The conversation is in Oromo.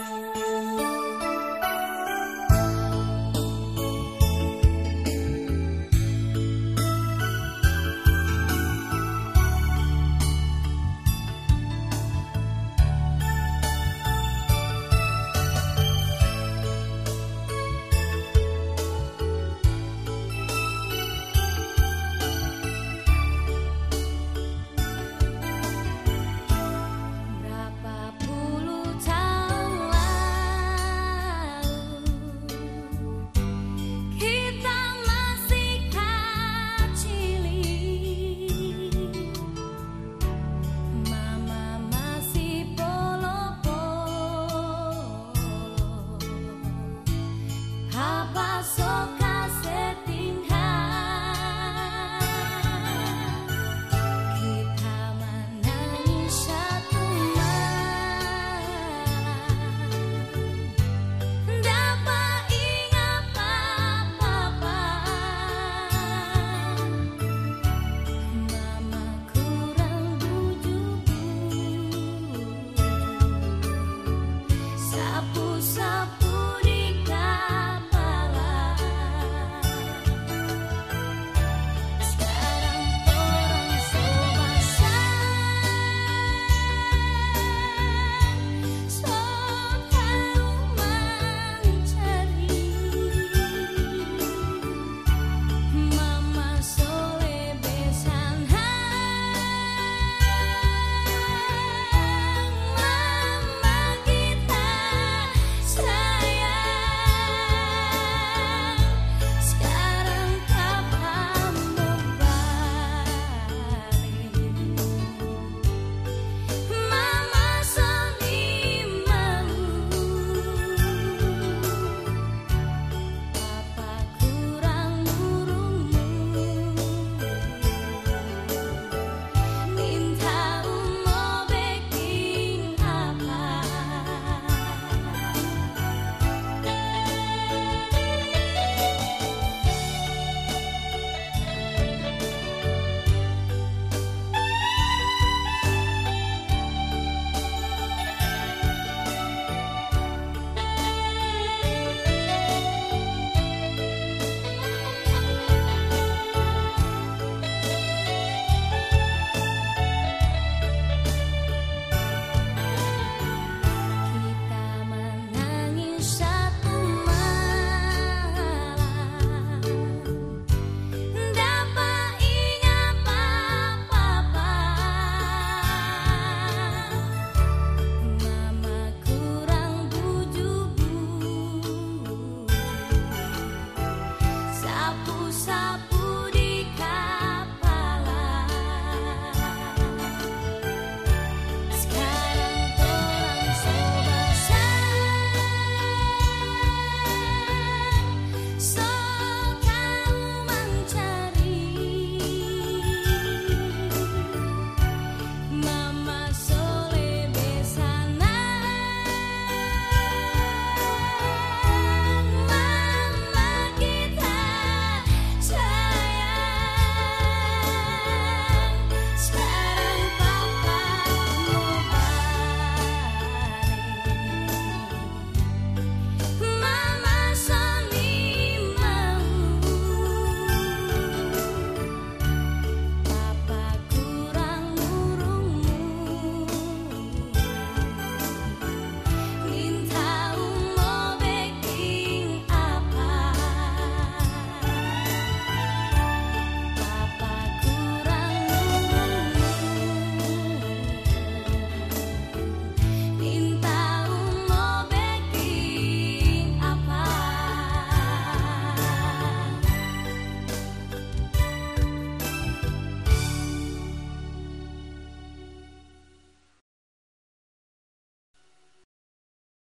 Música